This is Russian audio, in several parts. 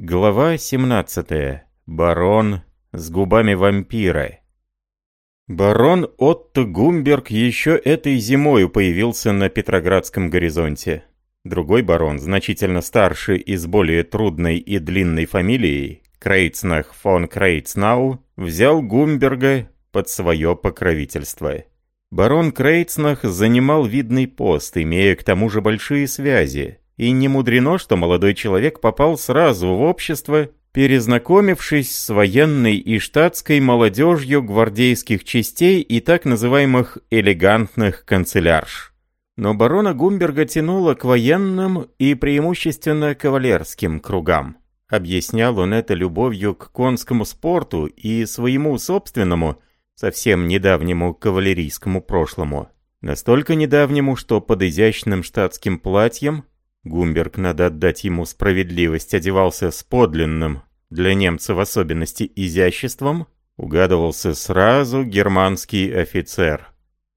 Глава 17. Барон с губами вампира. Барон Отто Гумберг еще этой зимою появился на Петроградском горизонте. Другой барон, значительно старше и с более трудной и длинной фамилией, Крейцнах фон Крейцнау, взял Гумберга под свое покровительство. Барон Крейцнах занимал видный пост, имея к тому же большие связи, и не мудрено, что молодой человек попал сразу в общество, перезнакомившись с военной и штатской молодежью гвардейских частей и так называемых «элегантных канцелярш». Но барона Гумберга тянуло к военным и преимущественно кавалерским кругам. Объяснял он это любовью к конскому спорту и своему собственному, совсем недавнему кавалерийскому прошлому. Настолько недавнему, что под изящным штатским платьем Гумберг, надо отдать ему справедливость, одевался с подлинным, для немца в особенности изяществом, угадывался сразу германский офицер.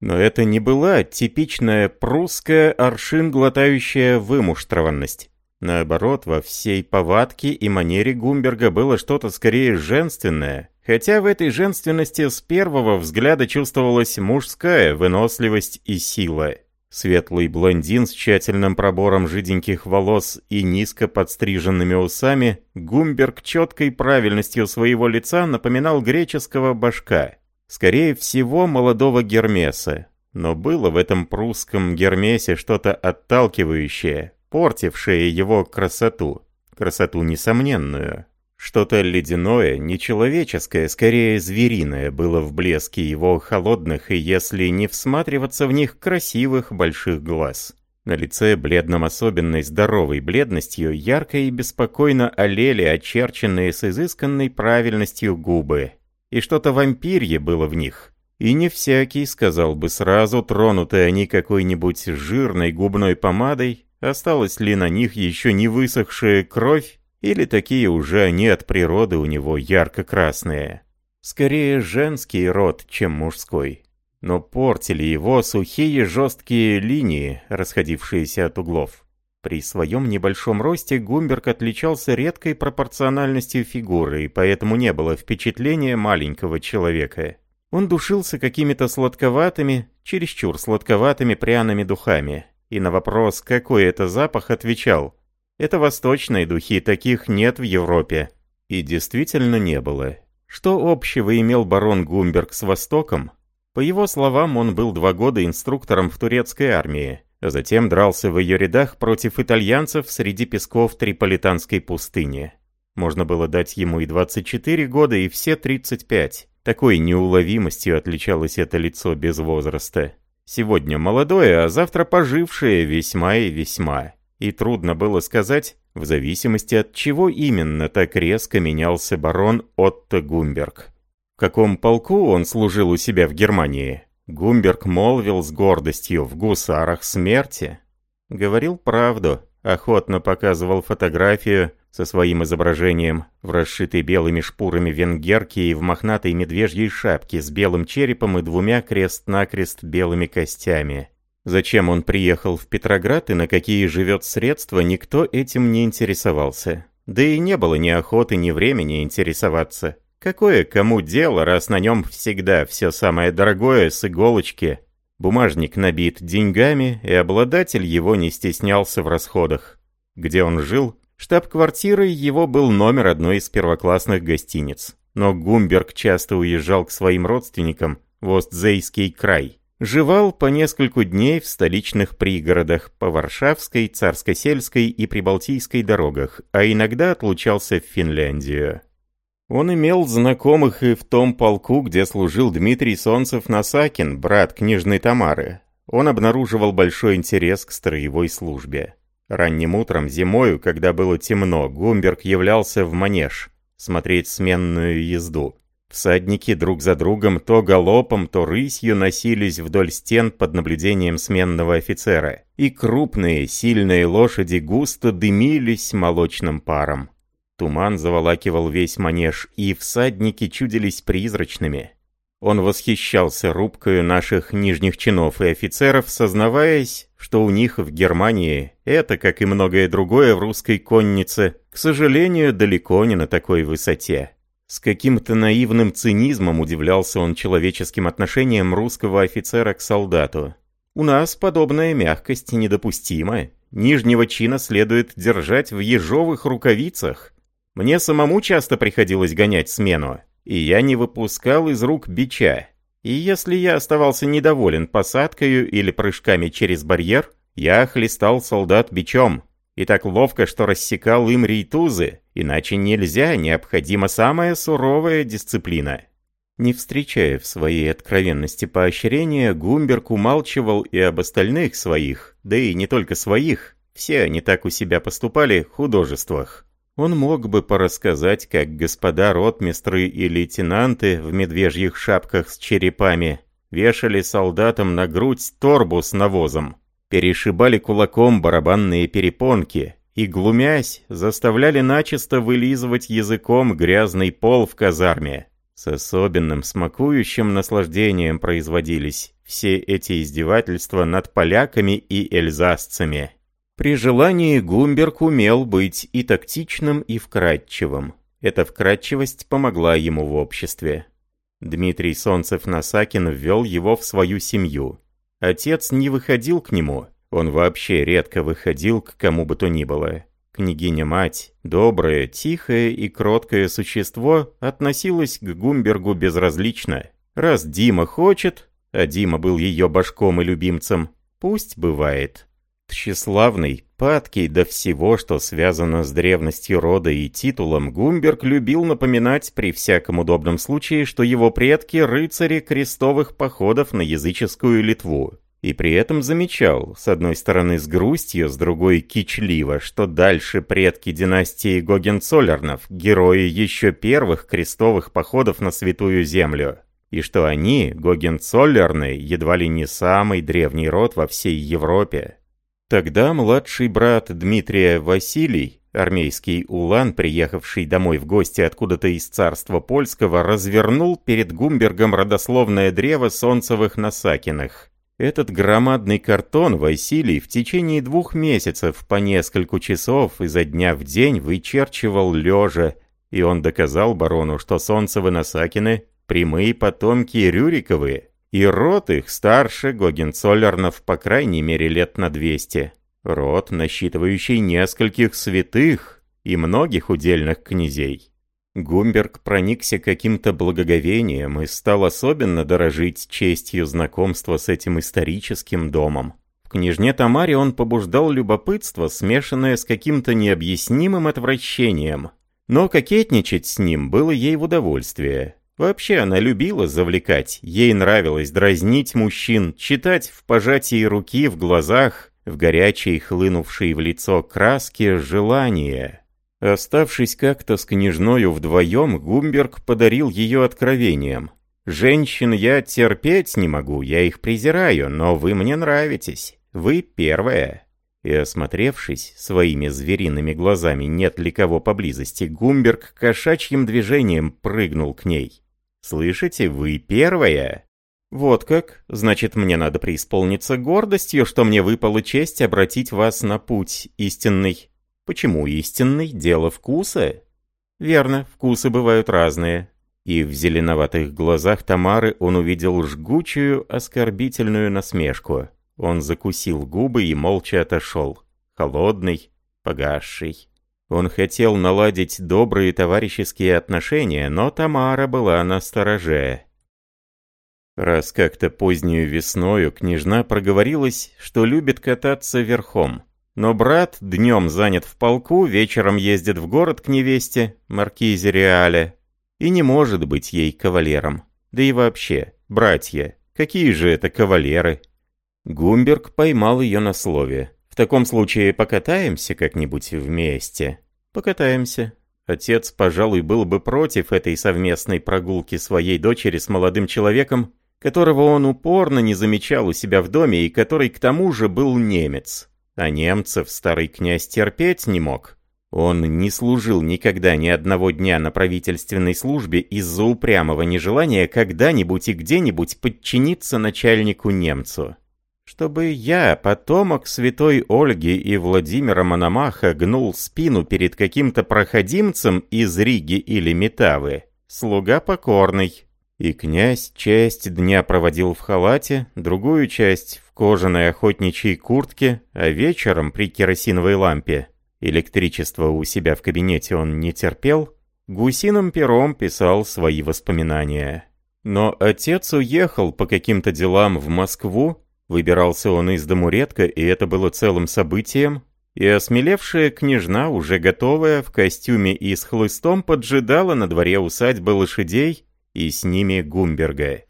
Но это не была типичная прусская аршин глотающая вымуштрованность. Наоборот, во всей повадке и манере Гумберга было что-то скорее женственное, хотя в этой женственности с первого взгляда чувствовалась мужская выносливость и сила. Светлый блондин с тщательным пробором жиденьких волос и низко подстриженными усами, Гумберг четкой правильностью своего лица напоминал греческого башка. Скорее всего, молодого Гермеса. Но было в этом прусском Гермесе что-то отталкивающее, портившее его красоту. Красоту несомненную. Что-то ледяное, нечеловеческое, скорее звериное было в блеске его холодных и, если не всматриваться в них, красивых больших глаз. На лице, бледном особенной здоровой бледностью, ярко и беспокойно олели очерченные с изысканной правильностью губы. И что-то вампирье было в них. И не всякий сказал бы сразу, тронутые они какой-нибудь жирной губной помадой, Осталась ли на них еще не высохшая кровь, или такие уже они от природы у него ярко-красные? Скорее женский род, чем мужской. Но портили его сухие жесткие линии, расходившиеся от углов. При своем небольшом росте Гумберг отличался редкой пропорциональностью фигуры, и поэтому не было впечатления маленького человека. Он душился какими-то сладковатыми, чересчур сладковатыми пряными духами, и на вопрос, какой это запах, отвечал «Это восточные духи, таких нет в Европе». И действительно не было. Что общего имел барон Гумберг с Востоком? По его словам, он был два года инструктором в турецкой армии, а затем дрался в ее рядах против итальянцев среди песков Триполитанской пустыни. Можно было дать ему и 24 года, и все 35. Такой неуловимостью отличалось это лицо без возраста. Сегодня молодое, а завтра пожившее весьма и весьма. И трудно было сказать, в зависимости от чего именно так резко менялся барон Отто Гумберг. В каком полку он служил у себя в Германии? Гумберг молвил с гордостью в гусарах смерти. Говорил правду, охотно показывал фотографию со своим изображением в расшитой белыми шпурами венгерки и в мохнатой медвежьей шапке с белым черепом и двумя крест-накрест белыми костями. Зачем он приехал в Петроград и на какие живет средства, никто этим не интересовался. Да и не было ни охоты, ни времени интересоваться. Какое кому дело, раз на нем всегда все самое дорогое с иголочки. Бумажник набит деньгами, и обладатель его не стеснялся в расходах. Где он жил, Штаб-квартирой его был номер одной из первоклассных гостиниц. Но Гумберг часто уезжал к своим родственникам в Остзейский край. Жевал по нескольку дней в столичных пригородах, по Варшавской, Царско-сельской и Прибалтийской дорогах, а иногда отлучался в Финляндию. Он имел знакомых и в том полку, где служил Дмитрий Солнцев-Насакин, брат княжной Тамары. Он обнаруживал большой интерес к строевой службе. Ранним утром, зимою, когда было темно, Гумберг являлся в манеж смотреть сменную езду. Всадники друг за другом то галопом, то рысью носились вдоль стен под наблюдением сменного офицера, и крупные, сильные лошади густо дымились молочным паром. Туман заволакивал весь манеж, и всадники чудились призрачными. Он восхищался рубкою наших нижних чинов и офицеров, сознаваясь, что у них в Германии это, как и многое другое в русской коннице, к сожалению, далеко не на такой высоте. С каким-то наивным цинизмом удивлялся он человеческим отношением русского офицера к солдату. «У нас подобная мягкость недопустима. Нижнего чина следует держать в ежовых рукавицах. Мне самому часто приходилось гонять смену и я не выпускал из рук бича. И если я оставался недоволен посадкою или прыжками через барьер, я хлестал солдат бичом. И так ловко, что рассекал им рейтузы, иначе нельзя, необходима самая суровая дисциплина. Не встречая в своей откровенности поощрения, Гумберг умалчивал и об остальных своих, да и не только своих, все они так у себя поступали, художествах. Он мог бы порассказать, как господа ротмистры и лейтенанты в медвежьих шапках с черепами вешали солдатам на грудь торбу с навозом, перешибали кулаком барабанные перепонки и, глумясь, заставляли начисто вылизывать языком грязный пол в казарме. С особенным смакующим наслаждением производились все эти издевательства над поляками и эльзасцами. При желании Гумберг умел быть и тактичным, и вкрадчивым. Эта вкрадчивость помогла ему в обществе. Дмитрий Солнцев-Насакин ввел его в свою семью. Отец не выходил к нему, он вообще редко выходил к кому бы то ни было. Княгиня-мать, доброе, тихое и кроткое существо, относилась к Гумбергу безразлично. Раз Дима хочет, а Дима был ее башком и любимцем, пусть бывает. Тщеславный, падкий до всего, что связано с древностью рода и титулом, Гумберг любил напоминать при всяком удобном случае, что его предки – рыцари крестовых походов на языческую Литву. И при этом замечал, с одной стороны с грустью, с другой кичливо, что дальше предки династии Гогенцоллернов, герои еще первых крестовых походов на Святую Землю, и что они, Гогенцоллерны, едва ли не самый древний род во всей Европе. Тогда младший брат Дмитрия Василий, армейский улан, приехавший домой в гости откуда-то из царства польского, развернул перед Гумбергом родословное древо Солнцевых Насакиных. Этот громадный картон Василий в течение двух месяцев по несколько часов изо дня в день вычерчивал лежа, и он доказал барону, что Солнцевы Насакины – прямые потомки Рюриковые – и род их старше Гогенцоллернов по крайней мере лет на 200. Род, насчитывающий нескольких святых и многих удельных князей. Гумберг проникся каким-то благоговением и стал особенно дорожить честью знакомства с этим историческим домом. В княжне Тамаре он побуждал любопытство, смешанное с каким-то необъяснимым отвращением. Но кокетничать с ним было ей в удовольствие. Вообще она любила завлекать, ей нравилось дразнить мужчин, читать в пожатии руки в глазах, в горячей, хлынувшей в лицо краске желание. Оставшись как-то с княжною вдвоем, Гумберг подарил ее откровением. «Женщин я терпеть не могу, я их презираю, но вы мне нравитесь. Вы первая». И осмотревшись своими звериными глазами, нет ли кого поблизости, Гумберг кошачьим движением прыгнул к ней. Слышите, вы первая. Вот как? Значит, мне надо преисполниться гордостью, что мне выпала честь обратить вас на путь истинный. Почему истинный? Дело вкуса? Верно, вкусы бывают разные. И в зеленоватых глазах Тамары он увидел жгучую, оскорбительную насмешку. Он закусил губы и молча отошел. Холодный, погасший. Он хотел наладить добрые товарищеские отношения, но Тамара была на стороже. Раз как-то позднюю весною княжна проговорилась, что любит кататься верхом. Но брат днем занят в полку, вечером ездит в город к невесте, маркизе Реале, и не может быть ей кавалером. Да и вообще, братья, какие же это кавалеры? Гумберг поймал ее на слове. В таком случае покатаемся как-нибудь вместе. Покатаемся. Отец, пожалуй, был бы против этой совместной прогулки своей дочери с молодым человеком, которого он упорно не замечал у себя в доме и который к тому же был немец. А немцев старый князь терпеть не мог. Он не служил никогда ни одного дня на правительственной службе из-за упрямого нежелания когда-нибудь и где-нибудь подчиниться начальнику-немцу. Чтобы я, потомок святой Ольги и Владимира Мономаха, гнул спину перед каким-то проходимцем из Риги или Метавы, слуга покорный. И князь часть дня проводил в халате, другую часть в кожаной охотничьей куртке, а вечером при керосиновой лампе Электричество у себя в кабинете он не терпел, гусиным пером писал свои воспоминания. Но отец уехал по каким-то делам в Москву, выбирался он из дому редко, и это было целым событием, и осмелевшая княжна, уже готовая, в костюме и с хлыстом, поджидала на дворе усадьбы лошадей и с ними Гумберга.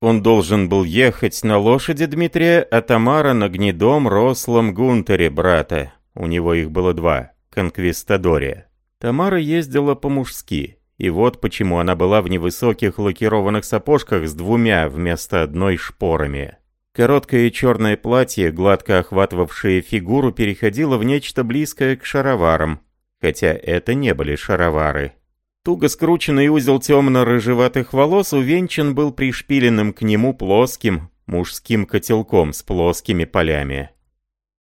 Он должен был ехать на лошади Дмитрия, а Тамара на гнедом рослом Гунтере брата, у него их было два — конквистадоре. Тамара ездила по-мужски, и вот почему она была в невысоких лакированных сапожках с двумя вместо одной шпорами. Короткое черное платье, гладко охватывавшее фигуру, переходило в нечто близкое к шароварам, хотя это не были шаровары. Туго скрученный узел темно-рыжеватых волос увенчан был пришпиленным к нему плоским мужским котелком с плоскими полями.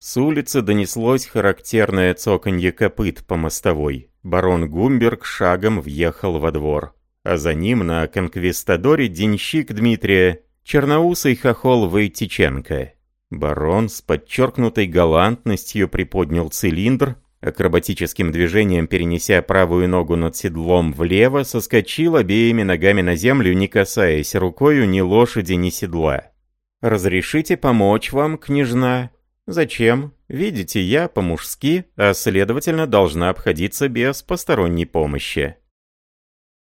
С улицы донеслось характерное цоканье копыт по мостовой. Барон Гумберг шагом въехал во двор. А за ним на конквистадоре денщик Дмитрия, черноусый хохол Войтиченко. Барон с подчеркнутой галантностью приподнял цилиндр, акробатическим движением перенеся правую ногу над седлом влево, соскочил обеими ногами на землю, не касаясь рукою ни лошади, ни седла. «Разрешите помочь вам, княжна?» Зачем? Видите, я по-мужски, а следовательно должна обходиться без посторонней помощи.